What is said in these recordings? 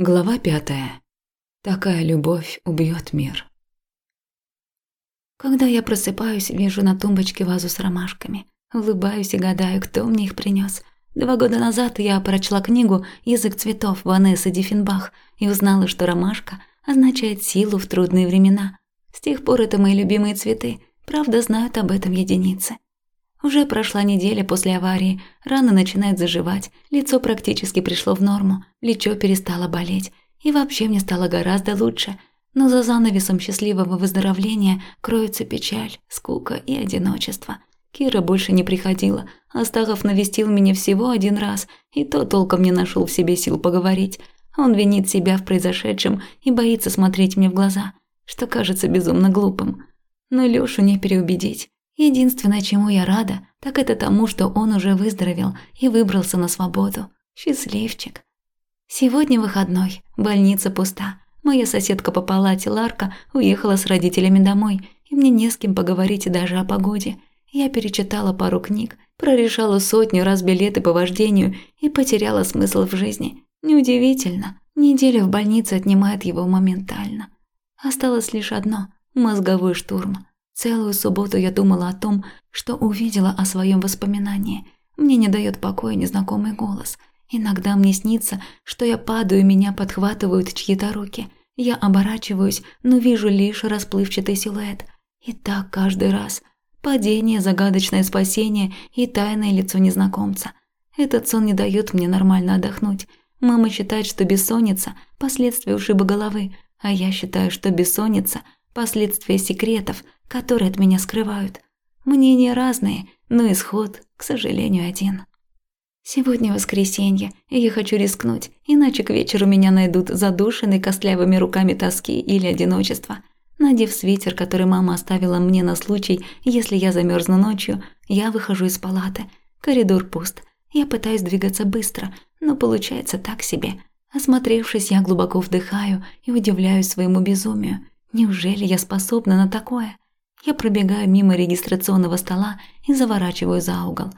Глава пятая. Такая любовь убьет мир. Когда я просыпаюсь, вижу на тумбочке вазу с ромашками. Улыбаюсь и гадаю, кто мне их принес. Два года назад я прочла книгу «Язык цветов» Ванессы Диффенбах и узнала, что ромашка означает силу в трудные времена. С тех пор это мои любимые цветы, правда, знают об этом единицы. Уже прошла неделя после аварии, рана начинает заживать, лицо практически пришло в норму, плечо перестало болеть, и вообще мне стало гораздо лучше. Но за занавесом счастливого выздоровления кроется печаль, скука и одиночество. Кира больше не приходила, Астахов навестил меня всего один раз, и то толком не нашел в себе сил поговорить. Он винит себя в произошедшем и боится смотреть мне в глаза, что кажется безумно глупым. Но Лёшу не переубедить. Единственное, чему я рада, так это тому, что он уже выздоровел и выбрался на свободу. Счастливчик. Сегодня выходной, больница пуста. Моя соседка по палате Ларка уехала с родителями домой, и мне не с кем поговорить даже о погоде. Я перечитала пару книг, прорешала сотню раз билеты по вождению и потеряла смысл в жизни. Неудивительно, неделя в больнице отнимает его моментально. Осталось лишь одно – мозговой штурм. Целую субботу я думала о том, что увидела о своем воспоминании. Мне не дает покоя незнакомый голос. Иногда мне снится, что я падаю, меня подхватывают чьи-то руки. Я оборачиваюсь, но вижу лишь расплывчатый силуэт. И так каждый раз. Падение, загадочное спасение и тайное лицо незнакомца. Этот сон не дает мне нормально отдохнуть. Мама считает, что бессонница – последствия ушиба головы, а я считаю, что бессонница – последствия секретов – которые от меня скрывают. Мнения разные, но исход, к сожалению, один. Сегодня воскресенье, и я хочу рискнуть, иначе к вечеру меня найдут задушенной костлявыми руками тоски или одиночества. Надев свитер, который мама оставила мне на случай, если я замерзну ночью, я выхожу из палаты. Коридор пуст. Я пытаюсь двигаться быстро, но получается так себе. Осмотревшись, я глубоко вдыхаю и удивляюсь своему безумию. Неужели я способна на такое? Я пробегаю мимо регистрационного стола и заворачиваю за угол.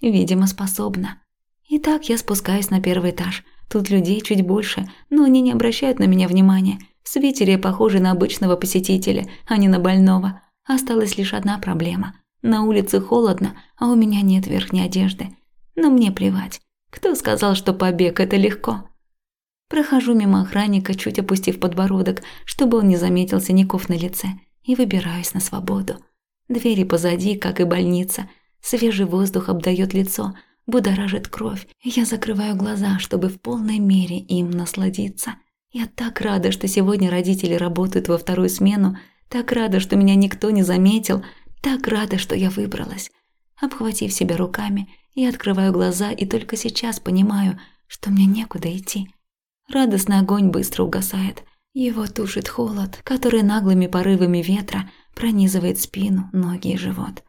Видимо, способна. Итак, я спускаюсь на первый этаж. Тут людей чуть больше, но они не обращают на меня внимания. В свитере я похожа на обычного посетителя, а не на больного. Осталась лишь одна проблема. На улице холодно, а у меня нет верхней одежды. Но мне плевать. Кто сказал, что побег – это легко? Прохожу мимо охранника, чуть опустив подбородок, чтобы он не заметил синяков на лице – и выбираюсь на свободу. Двери позади, как и больница. Свежий воздух обдает лицо, будоражит кровь. Я закрываю глаза, чтобы в полной мере им насладиться. Я так рада, что сегодня родители работают во вторую смену, так рада, что меня никто не заметил, так рада, что я выбралась. Обхватив себя руками, я открываю глаза и только сейчас понимаю, что мне некуда идти. Радостный огонь быстро угасает – его тушит холод, который наглыми порывами ветра пронизывает спину, ноги и живот.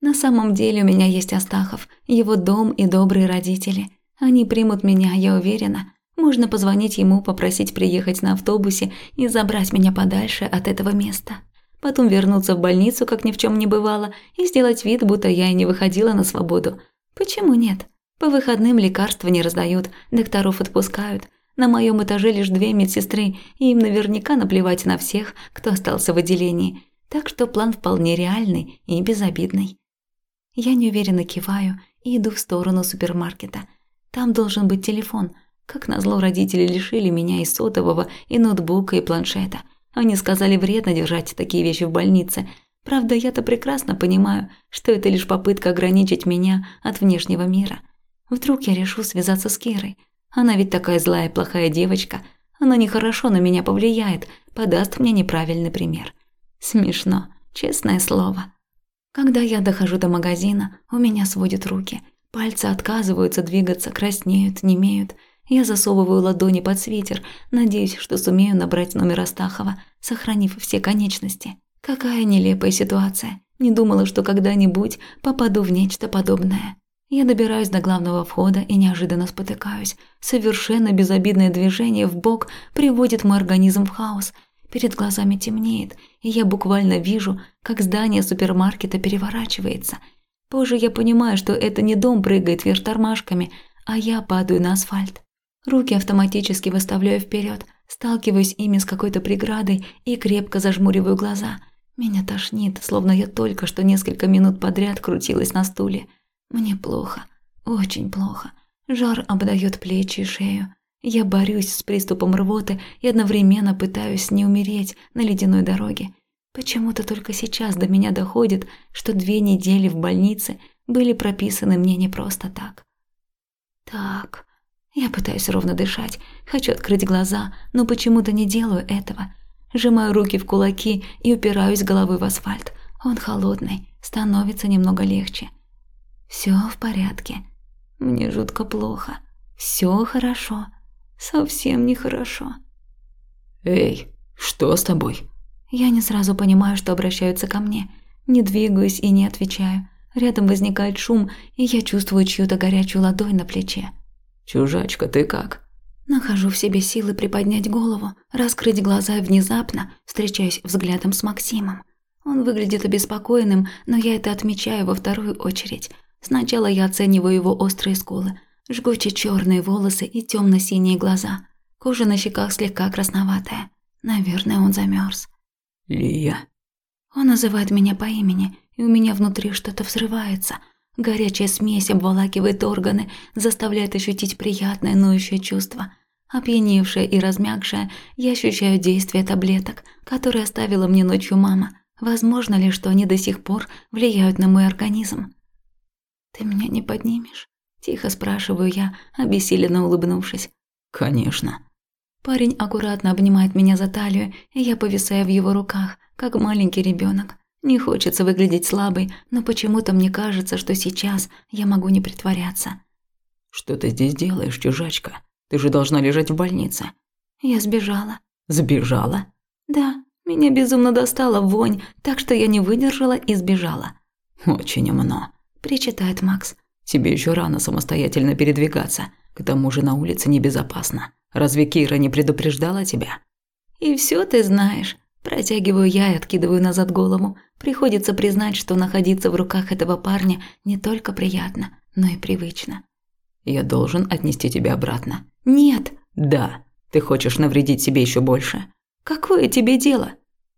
На самом деле у меня есть Астахов, его дом и добрые родители. Они примут меня, я уверена. Можно позвонить ему, попросить приехать на автобусе и забрать меня подальше от этого места. Потом вернуться в больницу, как ни в чем не бывало, и сделать вид, будто я и не выходила на свободу. Почему нет? По выходным лекарства не раздают, докторов отпускают – на моем этаже лишь две медсестры, и им наверняка наплевать на всех, кто остался в отделении. Так что план вполне реальный и безобидный. Я неуверенно киваю и иду в сторону супермаркета. Там должен быть телефон. Как назло, родители лишили меня и сотового, и ноутбука, и планшета. Они сказали вредно держать такие вещи в больнице. Правда, я-то прекрасно понимаю, что это лишь попытка ограничить меня от внешнего мира. Вдруг я решу связаться с Кирой – она ведь такая злая и плохая девочка. Она нехорошо на меня повлияет, подаст мне неправильный пример. Смешно, честное слово. Когда я дохожу до магазина, у меня сводят руки. Пальцы отказываются двигаться, краснеют, немеют. Я засовываю ладони под свитер, надеюсь, что сумею набрать номер Астахова, сохранив все конечности. Какая нелепая ситуация. Не думала, что когда-нибудь попаду в нечто подобное. Я добираюсь до главного входа и неожиданно спотыкаюсь. Совершенно безобидное движение в бок приводит мой организм в хаос. Перед глазами темнеет, и я буквально вижу, как здание супермаркета переворачивается. Позже я понимаю, что это не дом прыгает вверх тормашками, а я падаю на асфальт. Руки автоматически выставляю вперед, сталкиваюсь ими с какой-то преградой и крепко зажмуриваю глаза. Меня тошнит, словно я только что несколько минут подряд крутилась на стуле. Мне плохо, очень плохо. Жар обдает плечи и шею. Я борюсь с приступом рвоты и одновременно пытаюсь не умереть на ледяной дороге. Почему-то только сейчас до меня доходит, что две недели в больнице были прописаны мне не просто так. Так, я пытаюсь ровно дышать, хочу открыть глаза, но почему-то не делаю этого. Сжимаю руки в кулаки и упираюсь головой в асфальт. Он холодный, становится немного легче. Все в порядке. Мне жутко плохо. Все хорошо. Совсем нехорошо. Эй, что с тобой? Я не сразу понимаю, что обращаются ко мне. Не двигаюсь и не отвечаю. Рядом возникает шум, и я чувствую чью-то горячую ладонь на плече. «Чужачка, ты как?» Нахожу в себе силы приподнять голову, раскрыть глаза и внезапно встречаюсь взглядом с Максимом. Он выглядит обеспокоенным, но я это отмечаю во вторую очередь. Сначала я оцениваю его острые скулы, жгучие черные волосы и темно синие глаза. Кожа на щеках слегка красноватая. Наверное, он замерз. «Лия». Он называет меня по имени, и у меня внутри что-то взрывается. Горячая смесь обволакивает органы, заставляет ощутить приятное ноющее чувство. Опьяневшая и размягшая, я ощущаю действие таблеток, которые оставила мне ночью мама. Возможно ли, что они до сих пор влияют на мой организм? «Ты меня не поднимешь?» – тихо спрашиваю я, обессиленно улыбнувшись. «Конечно». Парень аккуратно обнимает меня за талию, и я повисаю в его руках, как маленький ребенок. Не хочется выглядеть слабой, но почему-то мне кажется, что сейчас я могу не притворяться. «Что ты здесь делаешь, чужачка? Ты же должна лежать в больнице». Я сбежала. «Сбежала?» «Да, меня безумно достала вонь, так что я не выдержала и сбежала». «Очень умно», – причитает Макс. «Тебе еще рано самостоятельно передвигаться. К тому же на улице небезопасно. Разве Кира не предупреждала тебя?» «И все ты знаешь». Протягиваю я и откидываю назад голову. Приходится признать, что находиться в руках этого парня не только приятно, но и привычно. «Я должен отнести тебя обратно». «Нет». «Да. Ты хочешь навредить себе еще больше». «Какое тебе дело?»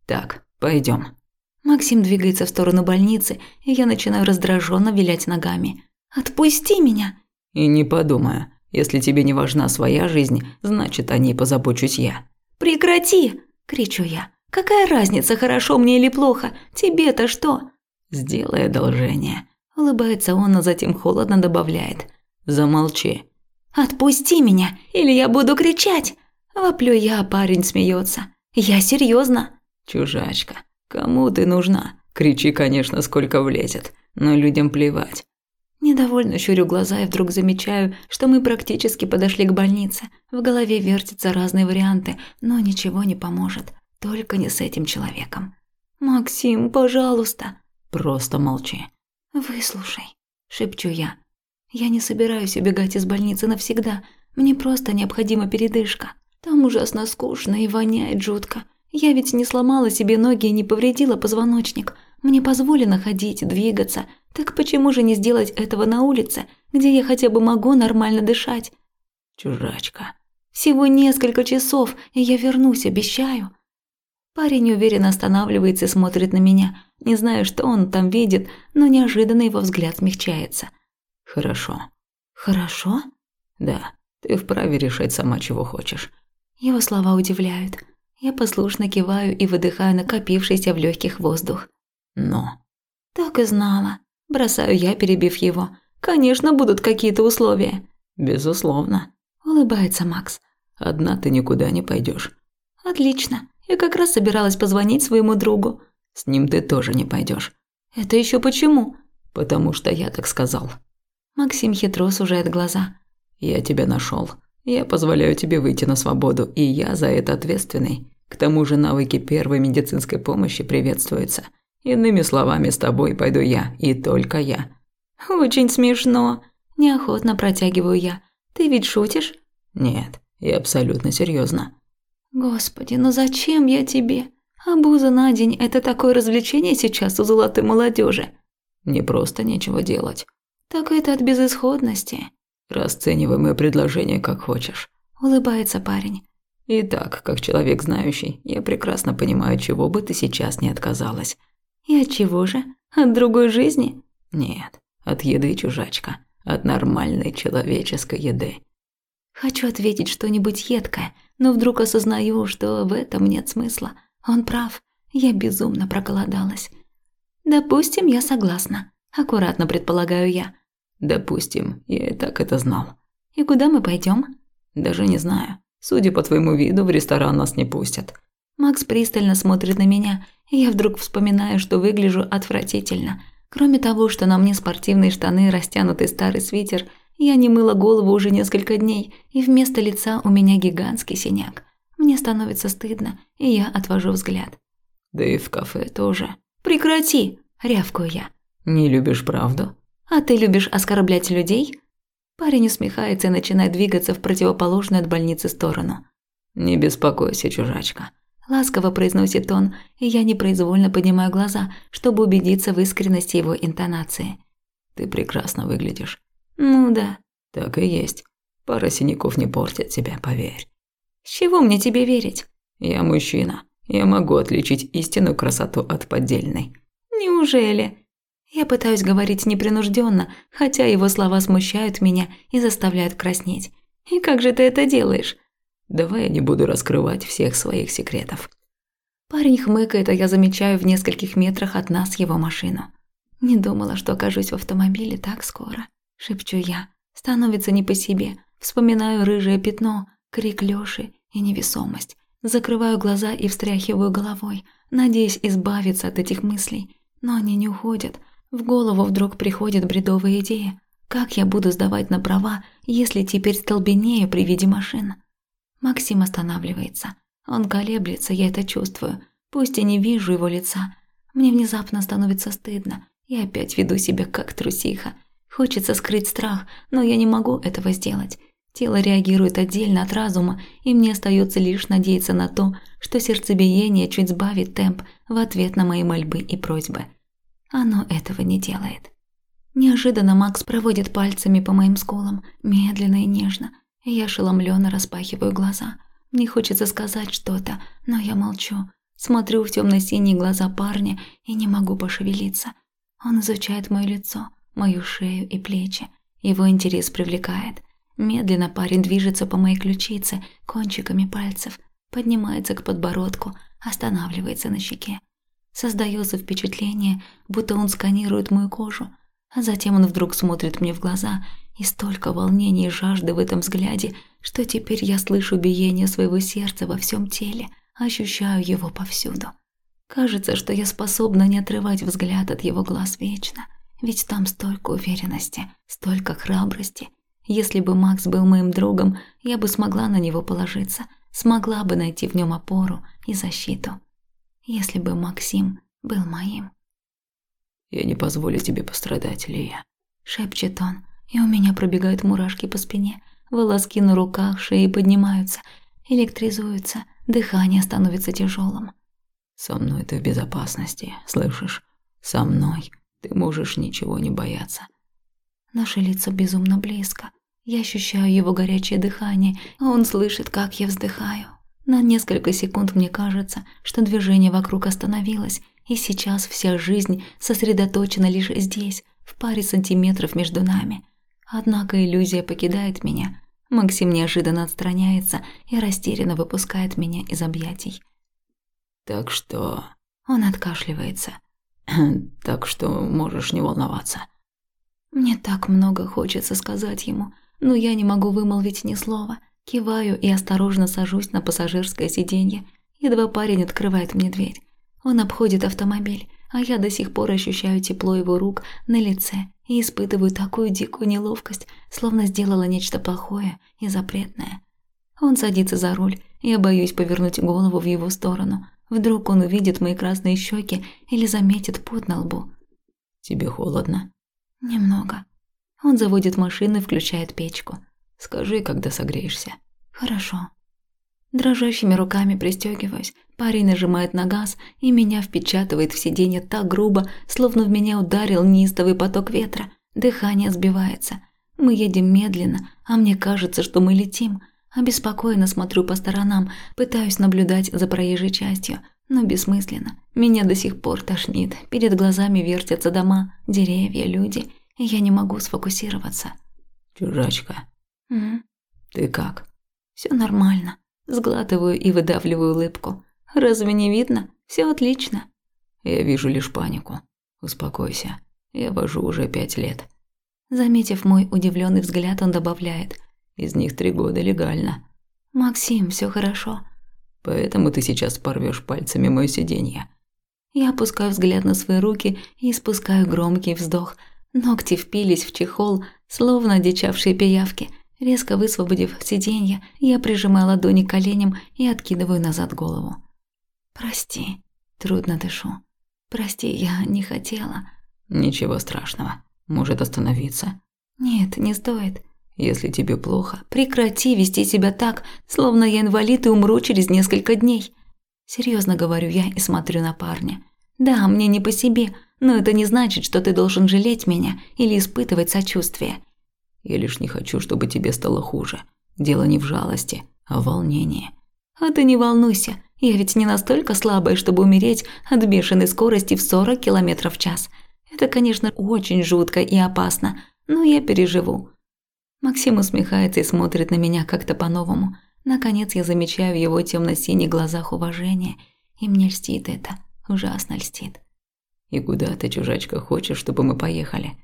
«Так, пойдем. Максим двигается в сторону больницы, и я начинаю раздраженно вилять ногами. «Отпусти меня!» «И не подумаю. Если тебе не важна своя жизнь, значит, о ней позабочусь я». «Прекрати!» – кричу я. «Какая разница, хорошо мне или плохо? Тебе-то что?» «Сделай одолжение», – улыбается он, но затем холодно добавляет. «Замолчи». «Отпусти меня, или я буду кричать!» Воплю я, а парень смеется. «Я серьезно. «Чужачка, кому ты нужна? Кричи, конечно, сколько влезет, но людям плевать. Недовольно щурю глаза и вдруг замечаю, что мы практически подошли к больнице. В голове вертятся разные варианты, но ничего не поможет. Только не с этим человеком. «Максим, пожалуйста!» «Просто молчи». «Выслушай», – шепчу я. «Я не собираюсь убегать из больницы навсегда. Мне просто необходима передышка. Там ужасно скучно и воняет жутко. Я ведь не сломала себе ноги и не повредила позвоночник. Мне позволено ходить, двигаться. Так почему же не сделать этого на улице, где я хотя бы могу нормально дышать? Чужачка. Всего несколько часов, и я вернусь, обещаю. Парень уверенно останавливается и смотрит на меня. Не знаю, что он там видит, но неожиданно его взгляд смягчается. Хорошо. Хорошо? Да, ты вправе решать сама, чего хочешь. Его слова удивляют. Я послушно киваю и выдыхаю накопившийся в легких воздух. Но... Так и знала. Бросаю я, перебив его. Конечно, будут какие-то условия. Безусловно. Улыбается Макс. Одна ты никуда не пойдешь. Отлично. Я как раз собиралась позвонить своему другу. С ним ты тоже не пойдешь. Это еще почему? Потому что я так сказал. Максим хитро сужает глаза. Я тебя нашел. Я позволяю тебе выйти на свободу, и я за это ответственный. К тому же навыки первой медицинской помощи приветствуются. Иными словами, с тобой пойду я, и только я». «Очень смешно», – неохотно протягиваю я. «Ты ведь шутишь?» «Нет, я абсолютно серьезно. «Господи, ну зачем я тебе? Абуза на день – это такое развлечение сейчас у золотой молодежи. «Мне просто нечего делать». «Так это от безысходности». «Расценивай мое предложение как хочешь». улыбается парень. Итак, как человек знающий, я прекрасно понимаю, чего бы ты сейчас не отказалась. И от чего же? От другой жизни? Нет, от еды, чужачка. От нормальной человеческой еды. Хочу ответить что-нибудь едкое, но вдруг осознаю, что в этом нет смысла. Он прав, я безумно проголодалась. Допустим, я согласна. Аккуратно предполагаю я. Допустим, я и так это знал. И куда мы пойдем? Даже не знаю. Судя по твоему виду, в ресторан нас не пустят. Макс пристально смотрит на меня, и я вдруг вспоминаю, что выгляжу отвратительно. Кроме того, что на мне спортивные штаны, растянутый старый свитер, я не мыла голову уже несколько дней, и вместо лица у меня гигантский синяк. Мне становится стыдно, и я отвожу взгляд. Да и в кафе тоже. «Прекрати!» – рявкаю я. «Не любишь правду?» «А ты любишь оскорблять людей?» Парень усмехается и начинает двигаться в противоположную от больницы сторону. «Не беспокойся, чужачка. Ласково произносит он, и я непроизвольно поднимаю глаза, чтобы убедиться в искренности его интонации. «Ты прекрасно выглядишь». «Ну да». «Так и есть. Пара синяков не портит тебя, поверь». «С чего мне тебе верить?» «Я мужчина. Я могу отличить истинную красоту от поддельной». «Неужели?» Я пытаюсь говорить непринужденно, хотя его слова смущают меня и заставляют краснеть. «И как же ты это делаешь?» Давай я не буду раскрывать всех своих секретов. Парень хмыкает, а я замечаю в нескольких метрах от нас его машину. Не думала, что окажусь в автомобиле так скоро. Шепчу я. Становится не по себе. Вспоминаю рыжее пятно, крик Лёши и невесомость. Закрываю глаза и встряхиваю головой, надеясь избавиться от этих мыслей. Но они не уходят. В голову вдруг приходит бредовая идея. Как я буду сдавать на права, если теперь столбенею при виде машин? Максим останавливается. Он колеблется, я это чувствую. Пусть и не вижу его лица. Мне внезапно становится стыдно. Я опять веду себя как трусиха. Хочется скрыть страх, но я не могу этого сделать. Тело реагирует отдельно от разума, и мне остается лишь надеяться на то, что сердцебиение чуть сбавит темп в ответ на мои мольбы и просьбы. Оно этого не делает. Неожиданно Макс проводит пальцами по моим скулам, медленно и нежно – я ошеломленно распахиваю глаза. Мне хочется сказать что-то, но я молчу. Смотрю в темно-синие глаза парня и не могу пошевелиться. Он изучает мое лицо, мою шею и плечи. Его интерес привлекает. Медленно парень движется по моей ключице кончиками пальцев, поднимается к подбородку, останавливается на щеке. Создается впечатление, будто он сканирует мою кожу, а затем он вдруг смотрит мне в глаза и столько волнений и жажды в этом взгляде, что теперь я слышу биение своего сердца во всем теле, ощущаю его повсюду. Кажется, что я способна не отрывать взгляд от его глаз вечно, ведь там столько уверенности, столько храбрости. Если бы Макс был моим другом, я бы смогла на него положиться, смогла бы найти в нем опору и защиту. Если бы Максим был моим. «Я не позволю тебе пострадать, Лия», — шепчет он, и у меня пробегают мурашки по спине, волоски на руках, шеи поднимаются, электризуются, дыхание становится тяжелым. «Со мной ты в безопасности, слышишь? Со мной ты можешь ничего не бояться». Наши лица безумно близко. Я ощущаю его горячее дыхание, а он слышит, как я вздыхаю. На несколько секунд мне кажется, что движение вокруг остановилось, и сейчас вся жизнь сосредоточена лишь здесь, в паре сантиметров между нами. Однако иллюзия покидает меня. Максим неожиданно отстраняется и растерянно выпускает меня из объятий. «Так что...» Он откашливается. «Так что можешь не волноваться». Мне так много хочется сказать ему, но я не могу вымолвить ни слова. Киваю и осторожно сажусь на пассажирское сиденье. Едва парень открывает мне дверь. Он обходит автомобиль, а я до сих пор ощущаю тепло его рук на лице и испытываю такую дикую неловкость, словно сделала нечто плохое и запретное. Он садится за руль, я боюсь повернуть голову в его сторону. Вдруг он увидит мои красные щеки или заметит пот на лбу. «Тебе холодно?» «Немного». Он заводит машину и включает печку. «Скажи, когда согреешься». «Хорошо». Дрожащими руками пристегиваюсь. Парень нажимает на газ, и меня впечатывает в сиденье так грубо, словно в меня ударил неистовый поток ветра. Дыхание сбивается. Мы едем медленно, а мне кажется, что мы летим. Обеспокоенно смотрю по сторонам, пытаюсь наблюдать за проезжей частью, но бессмысленно. Меня до сих пор тошнит, перед глазами вертятся дома, деревья, люди, я не могу сфокусироваться. «Чужачка, М? ты как?» Все нормально. Сглатываю и выдавливаю улыбку. Разве не видно? Все отлично. Я вижу лишь панику. Успокойся. Я вожу уже пять лет. Заметив мой удивленный взгляд, он добавляет. Из них три года легально. «Максим, все хорошо». Поэтому ты сейчас порвешь пальцами мое сиденье. Я опускаю взгляд на свои руки и спускаю громкий вздох. Ногти впились в чехол, словно одичавшие пиявки. Резко высвободив сиденье, я прижимаю ладони к коленям и откидываю назад голову. «Прости», – трудно дышу. «Прости, я не хотела». Ничего страшного. Может остановиться. «Нет, не стоит. Если тебе плохо, Прекрати вести себя так, словно я инвалид и умру через несколько дней. Серьезно говорю я и смотрю на парня. Да, мне не по себе, но это не значит, что ты должен жалеть меня или испытывать сочувствие. Я лишь не хочу, чтобы тебе стало хуже. Дело не в жалости, а в волнении. А ты не волнуйся, я ведь не настолько слабая, чтобы умереть от бешеной скорости в 40 км в час. Это, конечно, очень жутко и опасно, но я переживу. Максим усмехается и смотрит на меня как-то по-новому. Наконец я замечаю в его темно-синих глазах уважение, и мне льстит это, ужасно льстит. И куда ты, чужачка, хочешь, чтобы мы поехали?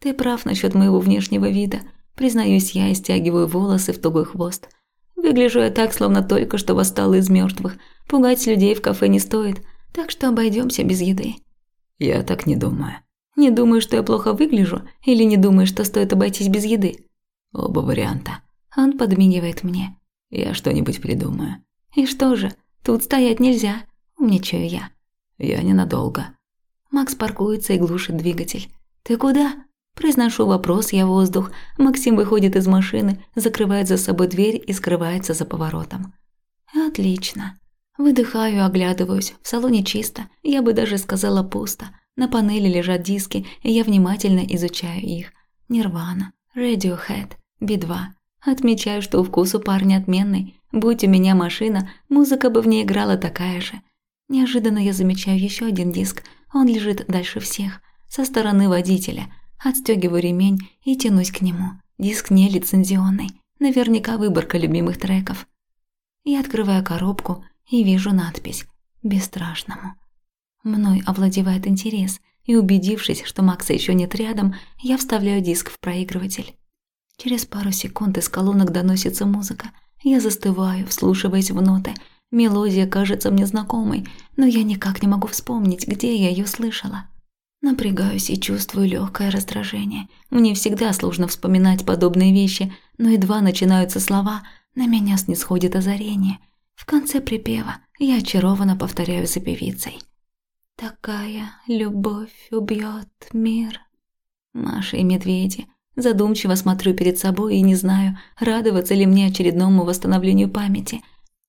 Ты прав насчет моего внешнего вида. Признаюсь, я и стягиваю волосы в тугой хвост. Выгляжу я так, словно только что восстала из мертвых. Пугать людей в кафе не стоит, так что обойдемся без еды. Я так не думаю. Не думаю, что я плохо выгляжу, или не думаю, что стоит обойтись без еды. Оба варианта. Он подмигивает мне. Я что-нибудь придумаю. И что же, тут стоять нельзя, умничаю я. Я ненадолго. Макс паркуется и глушит двигатель. «Ты куда?» Произношу вопрос, я воздух. Максим выходит из машины, закрывает за собой дверь и скрывается за поворотом. Отлично. Выдыхаю, оглядываюсь. В салоне чисто, я бы даже сказала пусто. На панели лежат диски, и я внимательно изучаю их. Нирвана, Radiohead, Би-2. Отмечаю, что вкус у парня отменный. Будь у меня машина, музыка бы в ней играла такая же. Неожиданно я замечаю еще один диск. Он лежит дальше всех, со стороны водителя. Отстегиваю ремень и тянусь к нему. Диск не лицензионный. Наверняка выборка любимых треков. Я открываю коробку и вижу надпись «Бесстрашному». Мной овладевает интерес, и убедившись, что Макса еще нет рядом, я вставляю диск в проигрыватель. Через пару секунд из колонок доносится музыка. Я застываю, вслушиваясь в ноты. Мелодия кажется мне знакомой, но я никак не могу вспомнить, где я ее слышала. Напрягаюсь и чувствую легкое раздражение. Мне всегда сложно вспоминать подобные вещи, но едва начинаются слова, на меня снисходит озарение. В конце припева я очарованно повторяю за певицей. «Такая любовь убьет мир». Маша и медведи. Задумчиво смотрю перед собой и не знаю, радоваться ли мне очередному восстановлению памяти.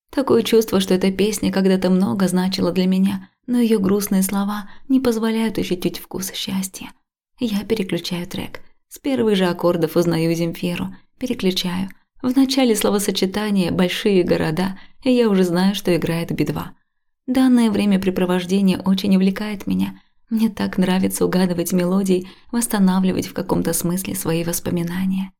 Такое чувство, что эта песня когда-то много значила для меня, но ее грустные слова не позволяют ощутить вкус счастья. Я переключаю трек. С первых же аккордов узнаю Земфиру. Переключаю. В начале словосочетания «большие города» и я уже знаю, что играет Би-2. Данное времяпрепровождение очень увлекает меня. Мне так нравится угадывать мелодии, восстанавливать в каком-то смысле свои воспоминания.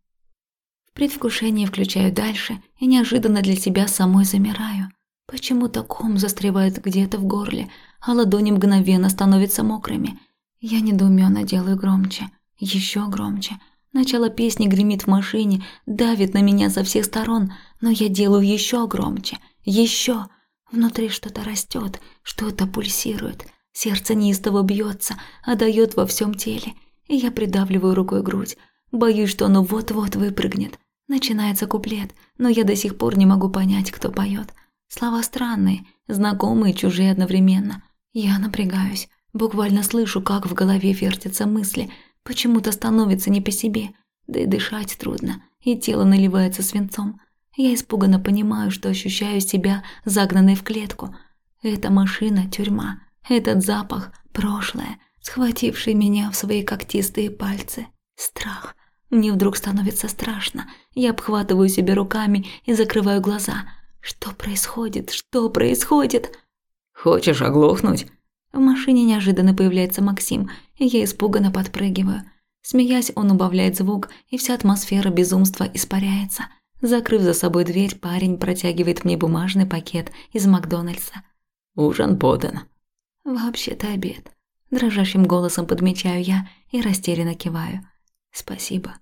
В предвкушении включаю дальше и неожиданно для себя самой замираю. Почему-то ком застревает где-то в горле, а ладони мгновенно становятся мокрыми. Я недоуменно делаю громче, еще громче. Начало песни гремит в машине, давит на меня со всех сторон, но я делаю еще громче, еще. Внутри что-то растет, что-то пульсирует. Сердце неистово бьется, отдает во всем теле. И я придавливаю рукой грудь. Боюсь, что оно вот-вот выпрыгнет. Начинается куплет, но я до сих пор не могу понять, кто поет. Слова странные, знакомые и чужие одновременно. Я напрягаюсь, буквально слышу, как в голове вертятся мысли. Почему-то становится не по себе, да и дышать трудно, и тело наливается свинцом. Я испуганно понимаю, что ощущаю себя загнанной в клетку. Эта машина – тюрьма, этот запах – прошлое, схвативший меня в свои когтистые пальцы. Страх. Мне вдруг становится страшно. Я обхватываю себя руками и закрываю глаза. Что происходит? Что происходит? Хочешь оглохнуть? В машине неожиданно появляется Максим, и я испуганно подпрыгиваю. Смеясь, он убавляет звук, и вся атмосфера безумства испаряется. Закрыв за собой дверь, парень протягивает мне бумажный пакет из Макдональдса. «Ужин подан». «Вообще-то обед». Дрожащим голосом подмечаю я и растерянно киваю. «Спасибо».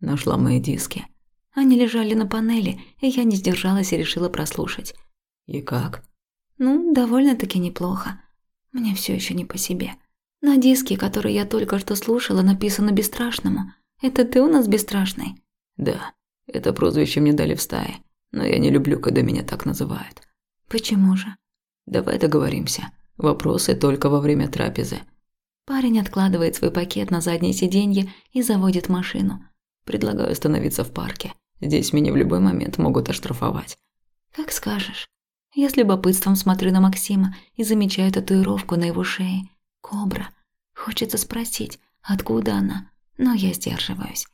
Нашла мои диски. Они лежали на панели, и я не сдержалась и решила прослушать. «И как?» «Ну, довольно-таки неплохо. Мне все еще не по себе». На диске, который я только что слушала, написано «Бесстрашному». Это ты у нас бесстрашный? Да, это прозвище мне дали в стае, но я не люблю, когда меня так называют. Почему же? Давай договоримся. Вопросы только во время трапезы. Парень откладывает свой пакет на заднее сиденье и заводит машину. Предлагаю остановиться в парке. Здесь меня в любой момент могут оштрафовать. Как скажешь. Я с любопытством смотрю на Максима и замечаю татуировку на его шее. Кобра. Хочется спросить, откуда она, но я сдерживаюсь.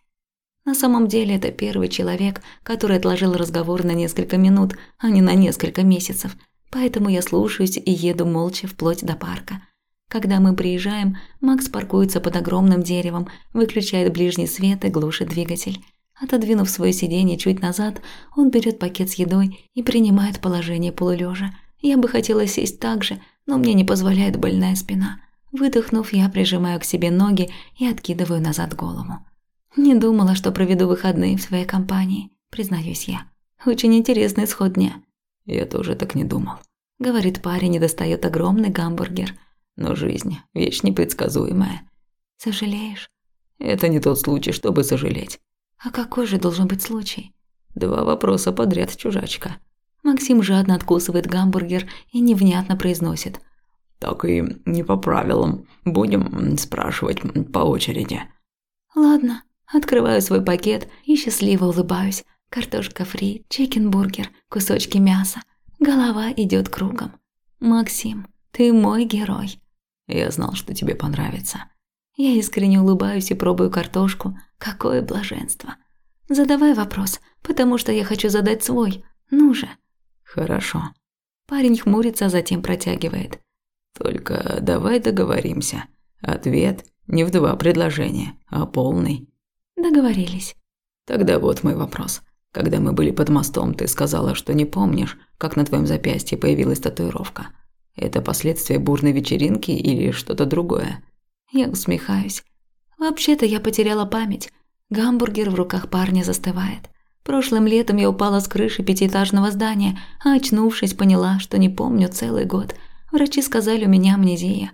На самом деле это первый человек, который отложил разговор на несколько минут, а не на несколько месяцев, поэтому я слушаюсь и еду молча вплоть до парка. Когда мы приезжаем, Макс паркуется под огромным деревом, выключает ближний свет и глушит двигатель. Отодвинув свое сиденье чуть назад, он берет пакет с едой и принимает положение полулежа. Я бы хотела сесть так же, но мне не позволяет больная спина. Выдохнув, я прижимаю к себе ноги и откидываю назад голову. Не думала, что проведу выходные в своей компании, признаюсь я. Очень интересный исход дня. Я тоже так не думал. Говорит парень и достает огромный гамбургер. Но жизнь – вещь непредсказуемая. Сожалеешь? Это не тот случай, чтобы сожалеть. А какой же должен быть случай? Два вопроса подряд, чужачка. Максим жадно откусывает гамбургер и невнятно произносит – так и не по правилам. Будем спрашивать по очереди. Ладно, открываю свой пакет и счастливо улыбаюсь. Картошка фри, чикенбургер, кусочки мяса. Голова идет кругом. Максим, ты мой герой. Я знал, что тебе понравится. Я искренне улыбаюсь и пробую картошку. Какое блаженство. Задавай вопрос, потому что я хочу задать свой. Ну же. Хорошо. Парень хмурится, а затем протягивает. Только давай договоримся. Ответ не в два предложения, а полный. Договорились. Тогда вот мой вопрос. Когда мы были под мостом, ты сказала, что не помнишь, как на твоем запястье появилась татуировка. Это последствия бурной вечеринки или что-то другое? Я усмехаюсь. Вообще-то я потеряла память. Гамбургер в руках парня застывает. Прошлым летом я упала с крыши пятиэтажного здания, а очнувшись, поняла, что не помню целый год – Врачи сказали, у меня амнезия.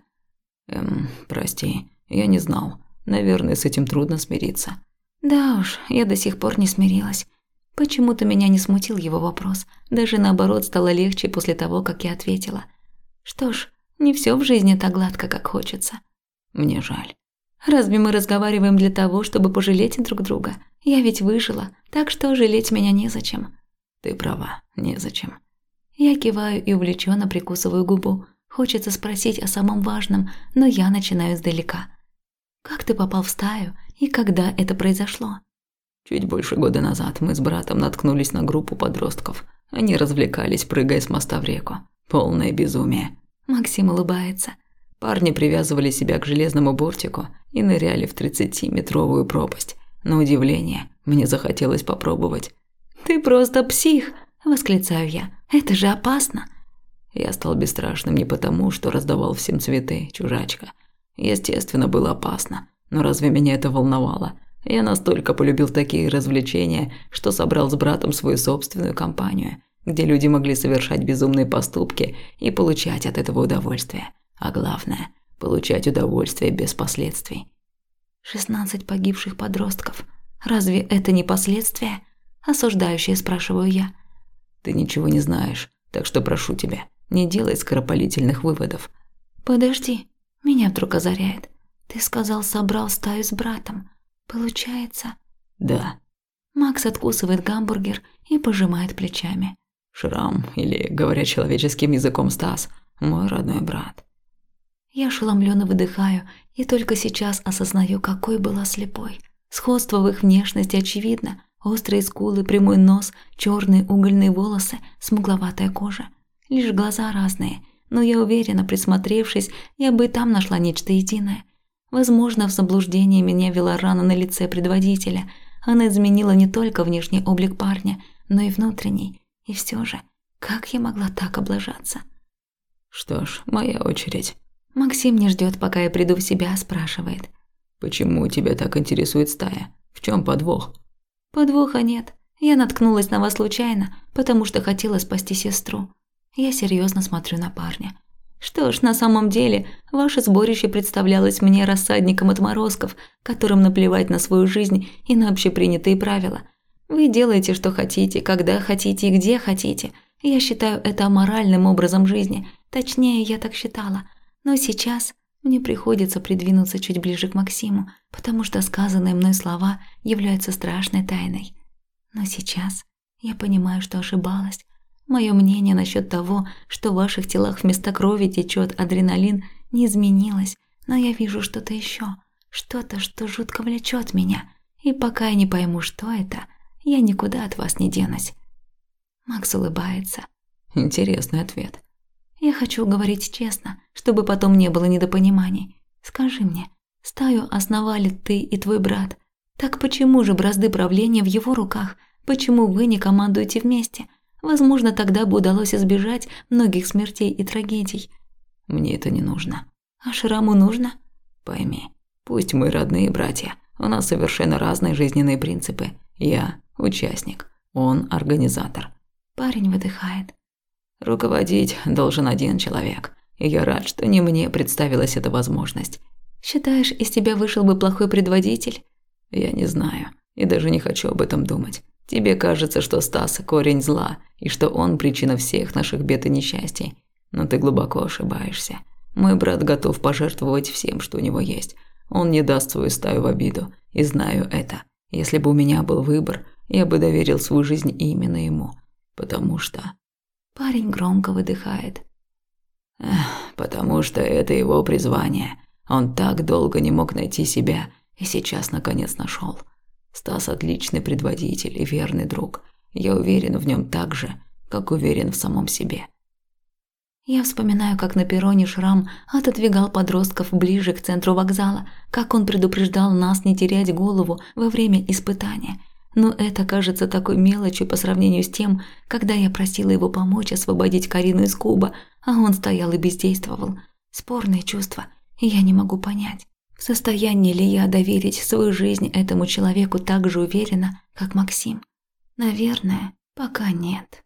Эм, прости, я не знал. Наверное, с этим трудно смириться. Да уж, я до сих пор не смирилась. Почему-то меня не смутил его вопрос. Даже наоборот, стало легче после того, как я ответила. Что ж, не все в жизни так гладко, как хочется. Мне жаль. Разве мы разговариваем для того, чтобы пожалеть друг друга? Я ведь выжила, так что жалеть меня незачем. Ты права, незачем. Я киваю и увлеченно прикусываю губу. Хочется спросить о самом важном, но я начинаю издалека. «Как ты попал в стаю и когда это произошло?» Чуть больше года назад мы с братом наткнулись на группу подростков. Они развлекались, прыгая с моста в реку. Полное безумие. Максим улыбается. Парни привязывали себя к железному бортику и ныряли в 30-метровую пропасть. На удивление, мне захотелось попробовать. «Ты просто псих!» – восклицаю я. «Это же опасно!» Я стал бесстрашным не потому, что раздавал всем цветы, чужачка. Естественно, было опасно. Но разве меня это волновало? Я настолько полюбил такие развлечения, что собрал с братом свою собственную компанию, где люди могли совершать безумные поступки и получать от этого удовольствие. А главное – получать удовольствие без последствий. «Шестнадцать погибших подростков. Разве это не последствия?» – осуждающие спрашиваю я. Ты ничего не знаешь, так что прошу тебя, не делай скоропалительных выводов. Подожди, меня вдруг озаряет. Ты сказал, собрал стаю с братом. Получается? Да. Макс откусывает гамбургер и пожимает плечами. Шрам, или, говоря человеческим языком, Стас, мой родной брат. Я ошеломленно выдыхаю и только сейчас осознаю, какой была слепой. Сходство в их внешности очевидно. Острые скулы, прямой нос, черные угольные волосы, смугловатая кожа. Лишь глаза разные, но я уверена, присмотревшись, я бы и там нашла нечто единое. Возможно, в заблуждение меня вела рана на лице предводителя. Она изменила не только внешний облик парня, но и внутренний. И все же, как я могла так облажаться? Что ж, моя очередь. Максим не ждет, пока я приду в себя, спрашивает. Почему тебя так интересует стая? В чем подвох? Подвоха нет. Я наткнулась на вас случайно, потому что хотела спасти сестру. Я серьезно смотрю на парня. Что ж, на самом деле, ваше сборище представлялось мне рассадником отморозков, которым наплевать на свою жизнь и на общепринятые правила. Вы делаете, что хотите, когда хотите и где хотите. Я считаю это аморальным образом жизни. Точнее, я так считала. Но сейчас мне приходится придвинуться чуть ближе к Максиму, потому что сказанные мной слова являются страшной тайной. Но сейчас я понимаю, что ошибалась. Мое мнение насчет того, что в ваших телах вместо крови течет адреналин, не изменилось, но я вижу что-то еще, что-то, что жутко влечет меня. И пока я не пойму, что это, я никуда от вас не денусь. Макс улыбается. Интересный ответ. Я хочу говорить честно, чтобы потом не было недопониманий. Скажи мне, стаю основали ты и твой брат. Так почему же бразды правления в его руках? Почему вы не командуете вместе? Возможно, тогда бы удалось избежать многих смертей и трагедий. Мне это не нужно. А Шраму нужно? Пойми, пусть мы родные братья, у нас совершенно разные жизненные принципы. Я – участник, он – организатор. Парень выдыхает. Руководить должен один человек. Я рад, что не мне представилась эта возможность. Считаешь, из тебя вышел бы плохой предводитель? Я не знаю. И даже не хочу об этом думать. Тебе кажется, что Стас – корень зла, и что он – причина всех наших бед и несчастий. Но ты глубоко ошибаешься. Мой брат готов пожертвовать всем, что у него есть. Он не даст свою стаю в обиду. И знаю это. Если бы у меня был выбор, я бы доверил свою жизнь именно ему. Потому что Парень громко выдыхает. Потому что это его призвание. Он так долго не мог найти себя, и сейчас наконец нашел. Стас отличный предводитель и верный друг. Я уверен в нем так же, как уверен в самом себе. Я вспоминаю, как на перроне Шрам отодвигал подростков ближе к центру вокзала, как он предупреждал нас не терять голову во время испытания – но это кажется такой мелочью по сравнению с тем, когда я просила его помочь освободить Карину из куба, а он стоял и бездействовал. Спорные чувства, и я не могу понять, в состоянии ли я доверить свою жизнь этому человеку так же уверенно, как Максим. Наверное, пока нет.